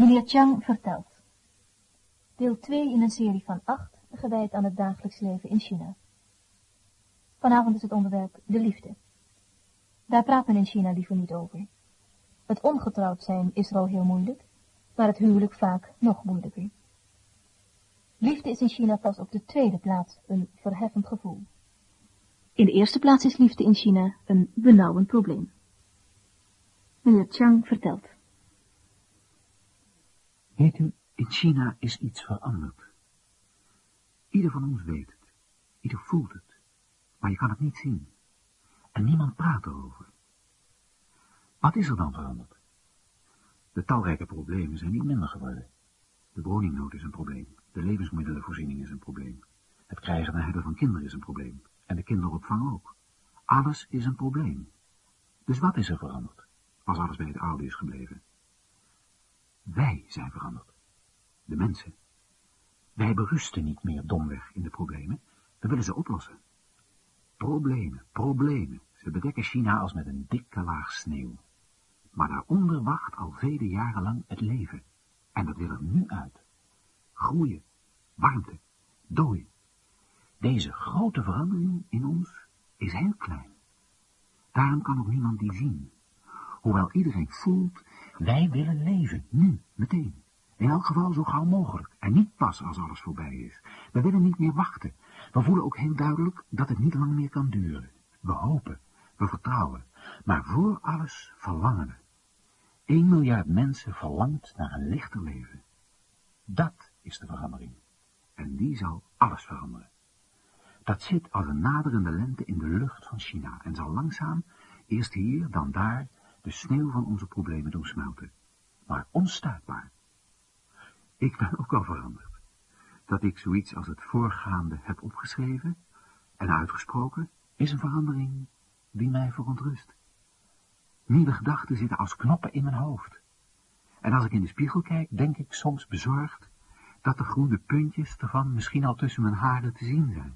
Meneer Chang vertelt. Deel 2 in een serie van 8, gewijd aan het dagelijks leven in China. Vanavond is het onderwerp de liefde. Daar praat men in China liever niet over. Het ongetrouwd zijn is er al heel moeilijk, maar het huwelijk vaak nog moeilijker. Liefde is in China pas op de tweede plaats een verheffend gevoel. In de eerste plaats is liefde in China een benauwend probleem. Meneer Chang vertelt. Weet u, in China is iets veranderd. Ieder van ons weet het. Ieder voelt het. Maar je kan het niet zien. En niemand praat erover. Wat is er dan veranderd? De talrijke problemen zijn niet minder geworden. De woningnood is een probleem. De levensmiddelenvoorziening is een probleem. Het krijgen en hebben van kinderen is een probleem. En de kinderopvang ook. Alles is een probleem. Dus wat is er veranderd, als alles bij het oude is gebleven? Wij zijn veranderd. De mensen. Wij berusten niet meer domweg in de problemen. We willen ze oplossen. Problemen, problemen. Ze bedekken China als met een dikke laag sneeuw. Maar daaronder wacht al vele jaren lang het leven. En dat wil er nu uit. Groeien, warmte, dooi. Deze grote verandering in ons is heel klein. Daarom kan ook niemand die zien. Hoewel iedereen voelt, wij willen leven, nu, meteen. In elk geval zo gauw mogelijk, en niet pas als alles voorbij is. We willen niet meer wachten. We voelen ook heel duidelijk dat het niet lang meer kan duren. We hopen, we vertrouwen, maar voor alles verlangen we. 1 miljard mensen verlangt naar een lichter leven. Dat is de verandering. En die zal alles veranderen. Dat zit als een naderende lente in de lucht van China en zal langzaam, eerst hier, dan daar, de sneeuw van onze problemen doen smelten. Maar onstuitbaar. Ik ben ook al veranderd. Dat ik zoiets als het voorgaande heb opgeschreven en uitgesproken, is een verandering die mij verontrust. Nieuwe gedachten zitten als knoppen in mijn hoofd. En als ik in de spiegel kijk, denk ik soms bezorgd dat de groene puntjes ervan misschien al tussen mijn haren te zien zijn.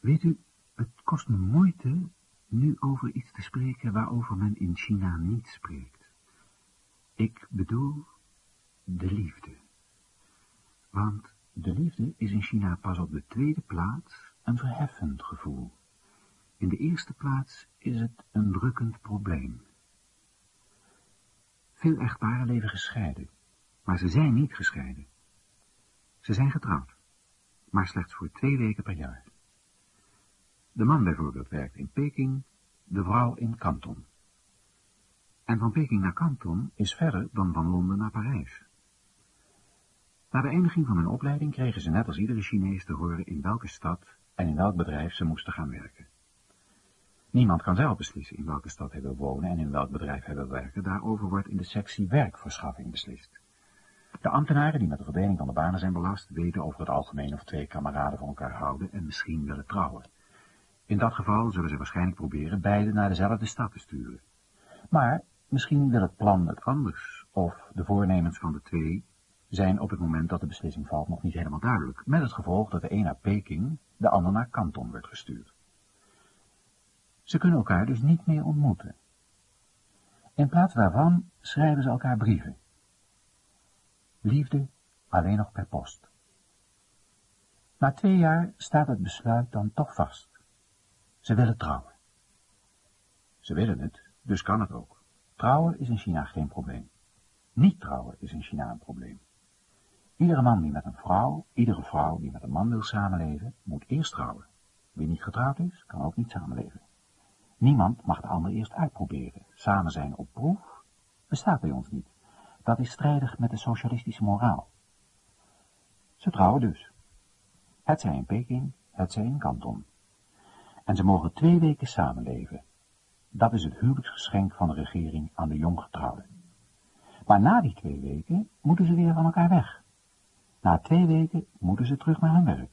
Weet u, het kost me moeite nu over iets te spreken waarover men in China niet spreekt. Ik bedoel de liefde. Want de liefde is in China pas op de tweede plaats een verheffend gevoel. In de eerste plaats is het een drukkend probleem. Veel echtparen leven gescheiden, maar ze zijn niet gescheiden. Ze zijn getrouwd, maar slechts voor twee weken per jaar. De man bijvoorbeeld werkt in Peking, de vrouw in Canton. En van Peking naar Canton is verder dan van Londen naar Parijs. Na de eindiging van hun opleiding kregen ze net als iedere Chinees te horen in welke stad en in welk bedrijf ze moesten gaan werken. Niemand kan zelf beslissen in welke stad hij wil wonen en in welk bedrijf hij wil werken. Daarover wordt in de sectie werkverschaffing beslist. De ambtenaren die met de verdeling van de banen zijn belast, weten over het algemeen of twee kameraden van elkaar houden en misschien willen trouwen. In dat geval zullen ze waarschijnlijk proberen beide naar dezelfde stad te sturen. Maar misschien wil het plan het anders, of de voornemens van de twee zijn op het moment dat de beslissing valt nog niet helemaal duidelijk, met het gevolg dat de een naar Peking, de ander naar Canton wordt gestuurd. Ze kunnen elkaar dus niet meer ontmoeten. In plaats daarvan schrijven ze elkaar brieven. Liefde alleen nog per post. Na twee jaar staat het besluit dan toch vast. Ze willen trouwen. Ze willen het, dus kan het ook. Trouwen is in China geen probleem. Niet trouwen is in China een probleem. Iedere man die met een vrouw, iedere vrouw die met een man wil samenleven, moet eerst trouwen. Wie niet getrouwd is, kan ook niet samenleven. Niemand mag de ander eerst uitproberen. Samen zijn op proef bestaat bij ons niet. Dat is strijdig met de socialistische moraal. Ze trouwen dus. Het zij in Peking, het zij in Kanton. En ze mogen twee weken samenleven. Dat is het huwelijksgeschenk van de regering aan de jonggetrouwden. Maar na die twee weken moeten ze weer van elkaar weg. Na twee weken moeten ze terug naar hun werk.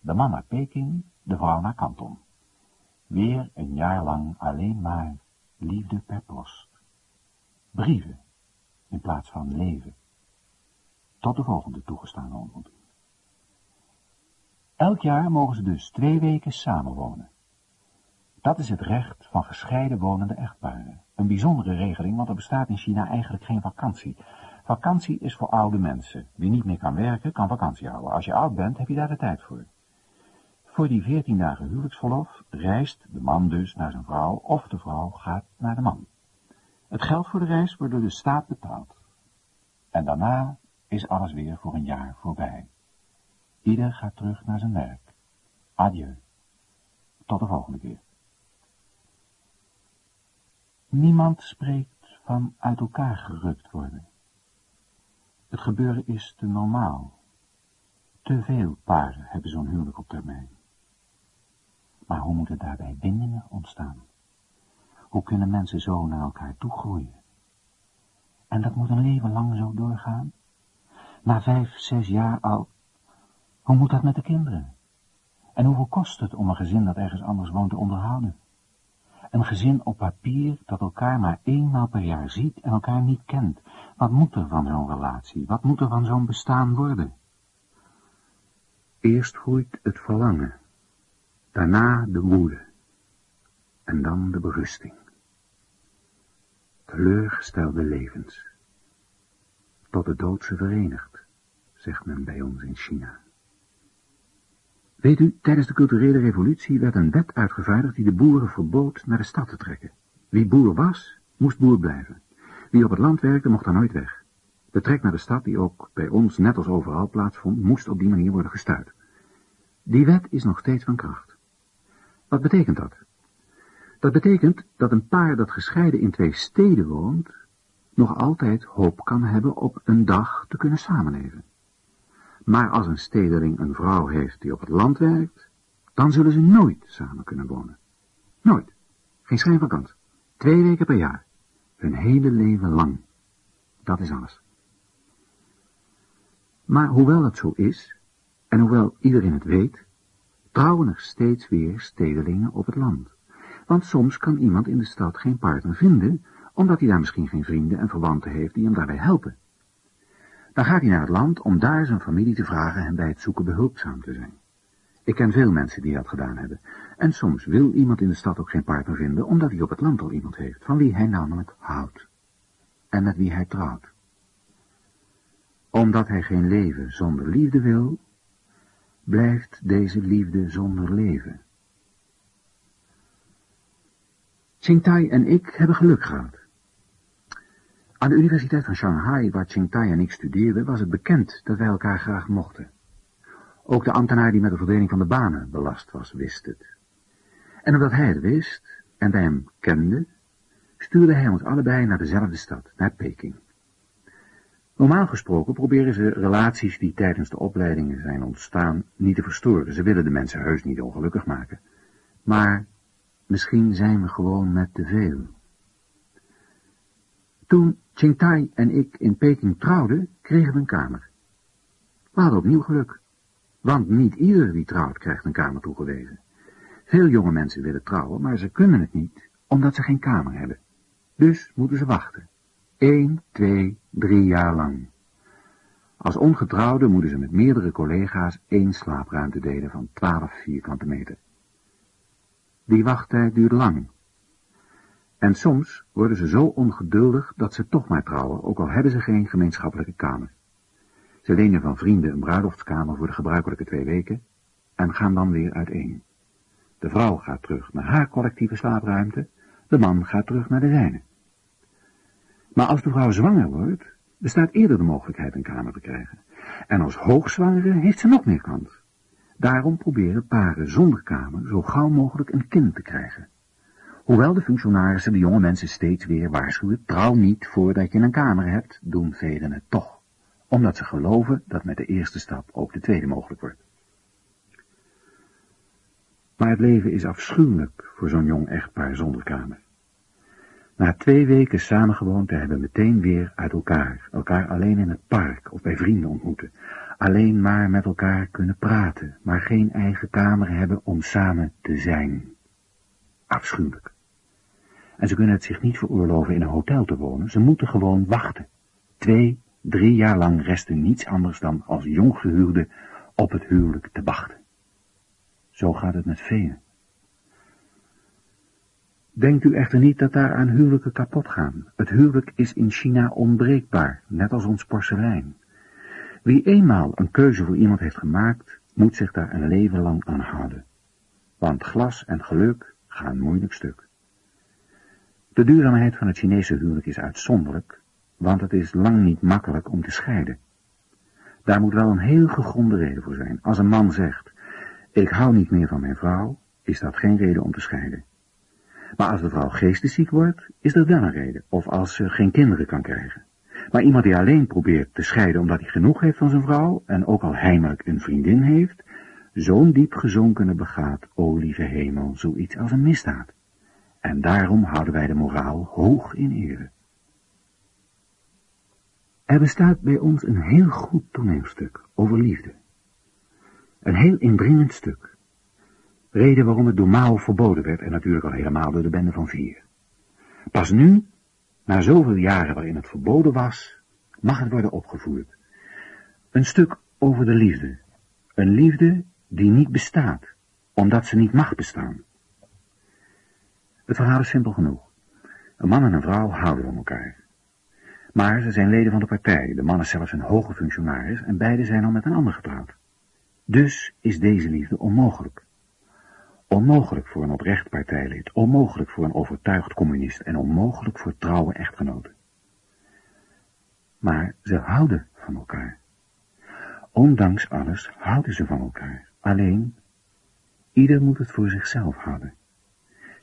De man naar Peking, de vrouw naar Kanton. Weer een jaar lang alleen maar liefde per post. Brieven in plaats van leven. Tot de volgende toegestane ontmoeting. Elk jaar mogen ze dus twee weken samenwonen. Dat is het recht van gescheiden wonende echtparen. Een bijzondere regeling, want er bestaat in China eigenlijk geen vakantie. Vakantie is voor oude mensen. Wie niet meer kan werken, kan vakantie houden. Als je oud bent, heb je daar de tijd voor. Voor die veertien dagen huwelijksverlof reist de man dus naar zijn vrouw of de vrouw gaat naar de man. Het geld voor de reis wordt door de staat betaald. En daarna is alles weer voor een jaar voorbij. Ieder gaat terug naar zijn werk. Adieu. Tot de volgende keer. Niemand spreekt van uit elkaar gerukt worden. Het gebeuren is te normaal. Te veel paren hebben zo'n huwelijk op termijn. Maar hoe moeten daarbij bindingen ontstaan? Hoe kunnen mensen zo naar elkaar toe groeien? En dat moet een leven lang zo doorgaan? Na vijf, zes jaar al. Hoe moet dat met de kinderen? En hoeveel kost het om een gezin dat ergens anders woont te onderhouden? Een gezin op papier dat elkaar maar eenmaal per jaar ziet en elkaar niet kent. Wat moet er van zo'n relatie? Wat moet er van zo'n bestaan worden? Eerst groeit het verlangen, daarna de woede en dan de berusting. Teleurgestelde levens, tot de dood ze verenigt, zegt men bij ons in China. Weet u, tijdens de culturele revolutie werd een wet uitgevaardigd die de boeren verbood naar de stad te trekken. Wie boer was, moest boer blijven. Wie op het land werkte, mocht daar nooit weg. De trek naar de stad, die ook bij ons net als overal plaatsvond, moest op die manier worden gestuurd. Die wet is nog steeds van kracht. Wat betekent dat? Dat betekent dat een paar dat gescheiden in twee steden woont, nog altijd hoop kan hebben op een dag te kunnen samenleven. Maar als een stedeling een vrouw heeft die op het land werkt, dan zullen ze nooit samen kunnen wonen. Nooit. Geen schijn van kans. Twee weken per jaar. Hun hele leven lang. Dat is alles. Maar hoewel dat zo is, en hoewel iedereen het weet, trouwen er steeds weer stedelingen op het land. Want soms kan iemand in de stad geen partner vinden, omdat hij daar misschien geen vrienden en verwanten heeft die hem daarbij helpen. Dan gaat hij naar het land om daar zijn familie te vragen hem bij het zoeken behulpzaam te zijn. Ik ken veel mensen die dat gedaan hebben. En soms wil iemand in de stad ook geen partner vinden, omdat hij op het land al iemand heeft, van wie hij namelijk houdt. En met wie hij trouwt. Omdat hij geen leven zonder liefde wil, blijft deze liefde zonder leven. Tsingtai en ik hebben geluk gehad. Aan de Universiteit van Shanghai, waar Tsingtai en ik studeerden, was het bekend dat wij elkaar graag mochten. Ook de ambtenaar die met de verdeling van de banen belast was, wist het. En omdat hij het wist, en wij hem kenden, stuurde hij ons allebei naar dezelfde stad, naar Peking. Normaal gesproken proberen ze relaties die tijdens de opleidingen zijn ontstaan niet te verstoren. Ze willen de mensen heus niet ongelukkig maken. Maar misschien zijn we gewoon met te veel. Toen Qingtai en ik in Peking trouwden, kregen we een kamer. We hadden opnieuw geluk, want niet ieder die trouwt krijgt een kamer toegewezen. Veel jonge mensen willen trouwen, maar ze kunnen het niet, omdat ze geen kamer hebben. Dus moeten ze wachten. Eén, twee, drie jaar lang. Als ongetrouwde moeten ze met meerdere collega's één slaapruimte delen van 12 vierkante meter. Die wachttijd duurt lang, en soms worden ze zo ongeduldig dat ze toch maar trouwen, ook al hebben ze geen gemeenschappelijke kamer. Ze lenen van vrienden een bruiloftskamer voor de gebruikelijke twee weken en gaan dan weer uiteen. De vrouw gaat terug naar haar collectieve slaapruimte, de man gaat terug naar de zijne. Maar als de vrouw zwanger wordt, bestaat eerder de mogelijkheid een kamer te krijgen. En als hoogzwangere heeft ze nog meer kans. Daarom proberen paren zonder kamer zo gauw mogelijk een kind te krijgen. Hoewel de functionarissen de jonge mensen steeds weer waarschuwen, trouw niet voordat je een kamer hebt, doen velen het toch, omdat ze geloven dat met de eerste stap ook de tweede mogelijk wordt. Maar het leven is afschuwelijk voor zo'n jong echtpaar zonder kamer. Na twee weken samengewoond te hebben meteen weer uit elkaar, elkaar alleen in het park of bij vrienden ontmoeten, alleen maar met elkaar kunnen praten, maar geen eigen kamer hebben om samen te zijn. Afschuwelijk. En ze kunnen het zich niet veroorloven in een hotel te wonen. Ze moeten gewoon wachten. Twee, drie jaar lang resten niets anders dan als jonggehuwde op het huwelijk te wachten. Zo gaat het met velen. Denkt u echter niet dat daar aan huwelijken kapot gaan. Het huwelijk is in China onbreekbaar, net als ons porselein. Wie eenmaal een keuze voor iemand heeft gemaakt, moet zich daar een leven lang aan houden. Want glas en geluk gaan moeilijk stuk. De duurzaamheid van het Chinese huwelijk is uitzonderlijk, want het is lang niet makkelijk om te scheiden. Daar moet wel een heel gegronde reden voor zijn. Als een man zegt, ik hou niet meer van mijn vrouw, is dat geen reden om te scheiden. Maar als de vrouw geestesziek wordt, is dat wel een reden, of als ze geen kinderen kan krijgen. Maar iemand die alleen probeert te scheiden omdat hij genoeg heeft van zijn vrouw, en ook al heimelijk een vriendin heeft, zo'n diep gezonkene begaat, o lieve hemel, zoiets als een misdaad. En daarom houden wij de moraal hoog in ere. Er bestaat bij ons een heel goed toneelstuk over liefde. Een heel indringend stuk. Reden waarom het door Mao verboden werd en natuurlijk al helemaal door de bende van vier. Pas nu, na zoveel jaren waarin het verboden was, mag het worden opgevoerd. Een stuk over de liefde. Een liefde die niet bestaat, omdat ze niet mag bestaan. Het verhaal is simpel genoeg. Een man en een vrouw houden van elkaar. Maar ze zijn leden van de partij, de man is zelfs een hoge functionaris en beide zijn al met een ander getrouwd. Dus is deze liefde onmogelijk. Onmogelijk voor een oprecht partijlid, onmogelijk voor een overtuigd communist en onmogelijk voor trouwe echtgenoten. Maar ze houden van elkaar. Ondanks alles houden ze van elkaar. Alleen, ieder moet het voor zichzelf houden.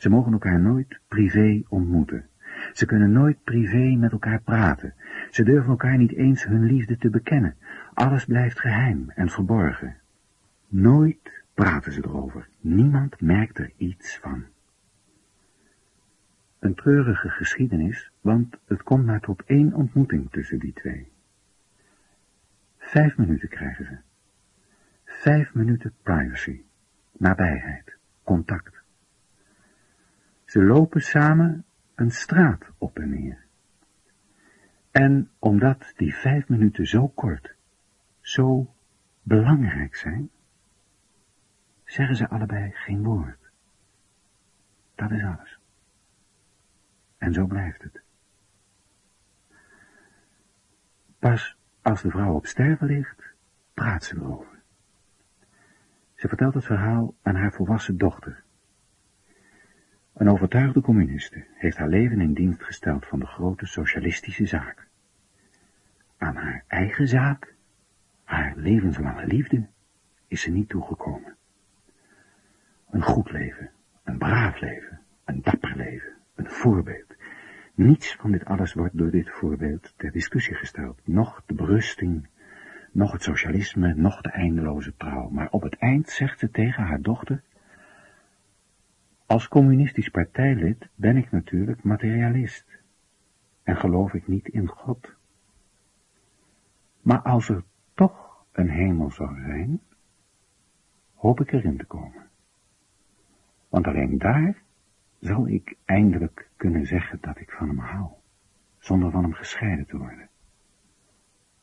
Ze mogen elkaar nooit privé ontmoeten. Ze kunnen nooit privé met elkaar praten. Ze durven elkaar niet eens hun liefde te bekennen. Alles blijft geheim en verborgen. Nooit praten ze erover. Niemand merkt er iets van. Een treurige geschiedenis, want het komt maar tot één ontmoeting tussen die twee. Vijf minuten krijgen ze. Vijf minuten privacy, nabijheid, contact. Ze lopen samen een straat op en neer. En omdat die vijf minuten zo kort, zo belangrijk zijn, zeggen ze allebei geen woord. Dat is alles. En zo blijft het. Pas als de vrouw op sterven ligt, praat ze erover. Ze vertelt het verhaal aan haar volwassen dochter. Een overtuigde communiste heeft haar leven in dienst gesteld van de grote socialistische zaak. Aan haar eigen zaak, haar levenslange liefde, is ze niet toegekomen. Een goed leven, een braaf leven, een dapper leven, een voorbeeld. Niets van dit alles wordt door dit voorbeeld ter discussie gesteld. Nog de berusting, nog het socialisme, nog de eindeloze trouw. Maar op het eind zegt ze tegen haar dochter, als communistisch partijlid ben ik natuurlijk materialist en geloof ik niet in God. Maar als er toch een hemel zou zijn, hoop ik erin te komen. Want alleen daar zal ik eindelijk kunnen zeggen dat ik van hem hou, zonder van hem gescheiden te worden.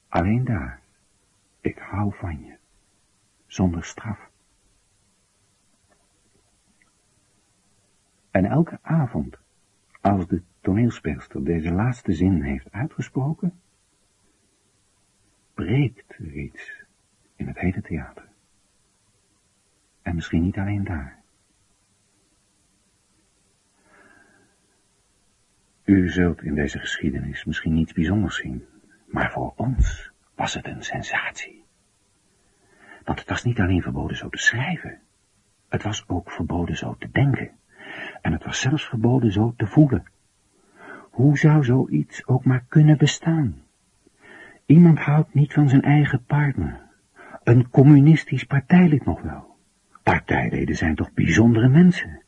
Alleen daar, ik hou van je, zonder straf. En elke avond, als de toneelspeelster deze laatste zin heeft uitgesproken, breekt er iets in het hele theater. En misschien niet alleen daar. U zult in deze geschiedenis misschien niets bijzonders zien, maar voor ons was het een sensatie. Want het was niet alleen verboden zo te schrijven, het was ook verboden zo te denken. En het was zelfs verboden zo te voelen. Hoe zou zoiets ook maar kunnen bestaan? Iemand houdt niet van zijn eigen partner. Een communistisch partijlid nog wel. Partijleden zijn toch bijzondere mensen.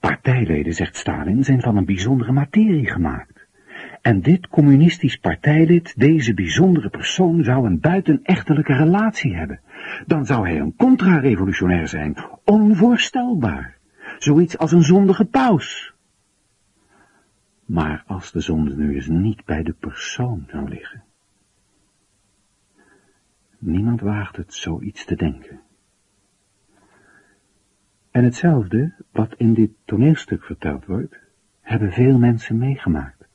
Partijleden, zegt Stalin, zijn van een bijzondere materie gemaakt. En dit communistisch partijlid, deze bijzondere persoon, zou een buitenechtelijke relatie hebben. Dan zou hij een contra-revolutionair zijn, onvoorstelbaar. Zoiets als een zondige paus. Maar als de zonde nu eens niet bij de persoon zou liggen. Niemand waagt het zoiets te denken. En hetzelfde, wat in dit toneelstuk verteld wordt, hebben veel mensen meegemaakt.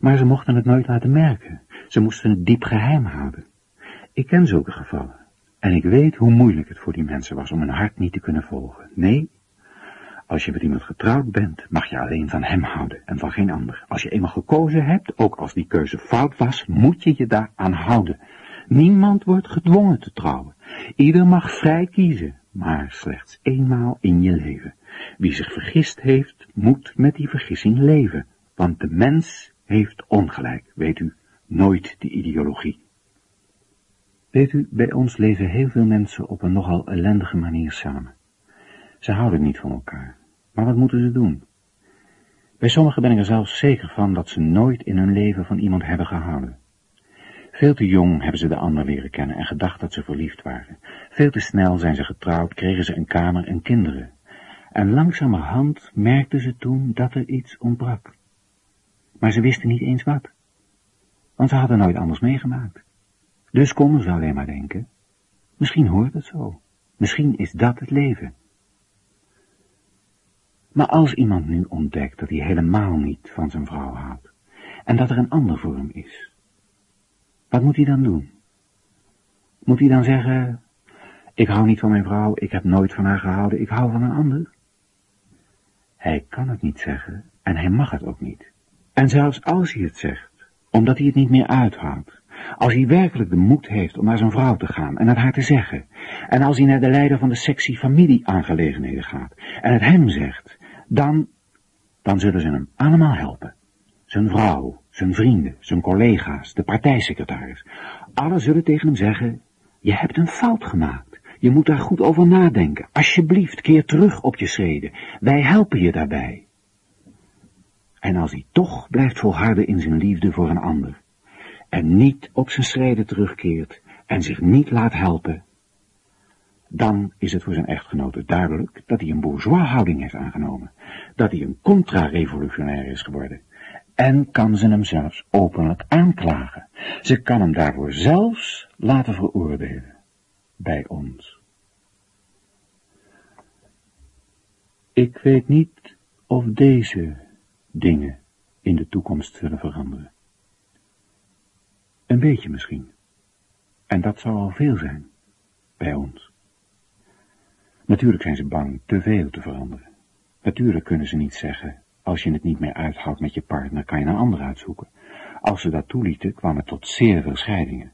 Maar ze mochten het nooit laten merken. Ze moesten het diep geheim houden. Ik ken zulke gevallen. En ik weet hoe moeilijk het voor die mensen was om hun hart niet te kunnen volgen. Nee, als je met iemand getrouwd bent, mag je alleen van hem houden en van geen ander. Als je eenmaal gekozen hebt, ook als die keuze fout was, moet je je daar aan houden. Niemand wordt gedwongen te trouwen. Ieder mag vrij kiezen, maar slechts eenmaal in je leven. Wie zich vergist heeft, moet met die vergissing leven, want de mens heeft ongelijk, weet u, nooit de ideologie. Weet u, bij ons leven heel veel mensen op een nogal ellendige manier samen. Ze houden niet van elkaar. Maar wat moeten ze doen? Bij sommigen ben ik er zelfs zeker van dat ze nooit in hun leven van iemand hebben gehouden. Veel te jong hebben ze de ander leren kennen en gedacht dat ze verliefd waren. Veel te snel zijn ze getrouwd, kregen ze een kamer en kinderen. En langzamerhand merkten ze toen dat er iets ontbrak. Maar ze wisten niet eens wat. Want ze hadden nooit anders meegemaakt. Dus konden ze alleen maar denken, misschien hoort het zo. Misschien is dat het leven. Maar als iemand nu ontdekt dat hij helemaal niet van zijn vrouw houdt, en dat er een ander voor hem is, wat moet hij dan doen? Moet hij dan zeggen, ik hou niet van mijn vrouw, ik heb nooit van haar gehouden, ik hou van een ander? Hij kan het niet zeggen, en hij mag het ook niet. En zelfs als hij het zegt, omdat hij het niet meer uithoudt, als hij werkelijk de moed heeft om naar zijn vrouw te gaan en het haar te zeggen, en als hij naar de leider van de sectie familieaangelegenheden gaat en het hem zegt, dan, dan zullen ze hem allemaal helpen. Zijn vrouw, zijn vrienden, zijn collega's, de partijsecretaris. Alle zullen tegen hem zeggen, je hebt een fout gemaakt. Je moet daar goed over nadenken. Alsjeblieft, keer terug op je schreden. Wij helpen je daarbij. En als hij toch blijft volharden in zijn liefde voor een ander, en niet op zijn schreden terugkeert, en zich niet laat helpen, dan is het voor zijn echtgenote duidelijk dat hij een bourgeois houding heeft aangenomen, dat hij een contra-revolutionair is geworden, en kan ze hem zelfs openlijk aanklagen. Ze kan hem daarvoor zelfs laten veroordelen, bij ons. Ik weet niet of deze dingen in de toekomst zullen veranderen. Een beetje misschien. En dat zou al veel zijn, bij ons. Natuurlijk zijn ze bang te veel te veranderen. Natuurlijk kunnen ze niet zeggen, als je het niet meer uithoudt met je partner, kan je een ander uitzoeken. Als ze dat toelieten, kwam het tot zeer veel scheidingen.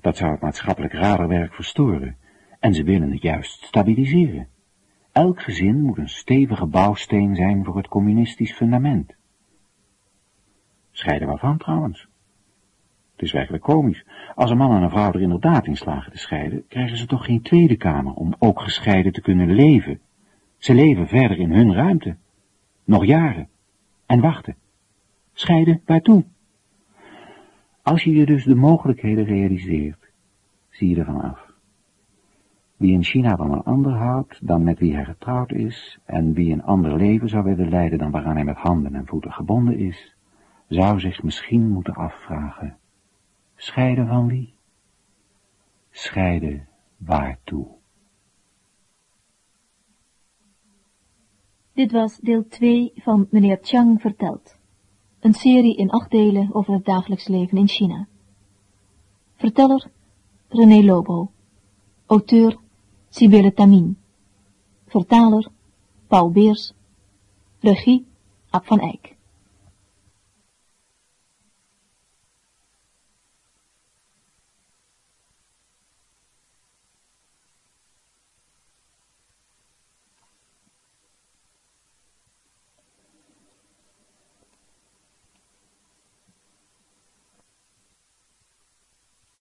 Dat zou het maatschappelijk raderwerk verstoren, en ze willen het juist stabiliseren. Elk gezin moet een stevige bouwsteen zijn voor het communistisch fundament. Scheiden waarvan trouwens? Het is werkelijk komisch. Als een man en een vrouw er inderdaad in slagen te scheiden, krijgen ze toch geen tweede kamer om ook gescheiden te kunnen leven. Ze leven verder in hun ruimte. Nog jaren. En wachten. Scheiden waartoe? Als je je dus de mogelijkheden realiseert, zie je ervan af. Wie in China van een ander houdt dan met wie hij getrouwd is, en wie een ander leven zou willen leiden dan waaraan hij met handen en voeten gebonden is, zou zich misschien moeten afvragen, Scheiden van wie? Scheiden waartoe? Dit was deel 2 van Meneer Chang vertelt. Een serie in acht delen over het dagelijks leven in China. Verteller René Lobo. Auteur Sibelle Tamin. Vertaler Paul Beers. Regie Ab van Eyck.